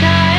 time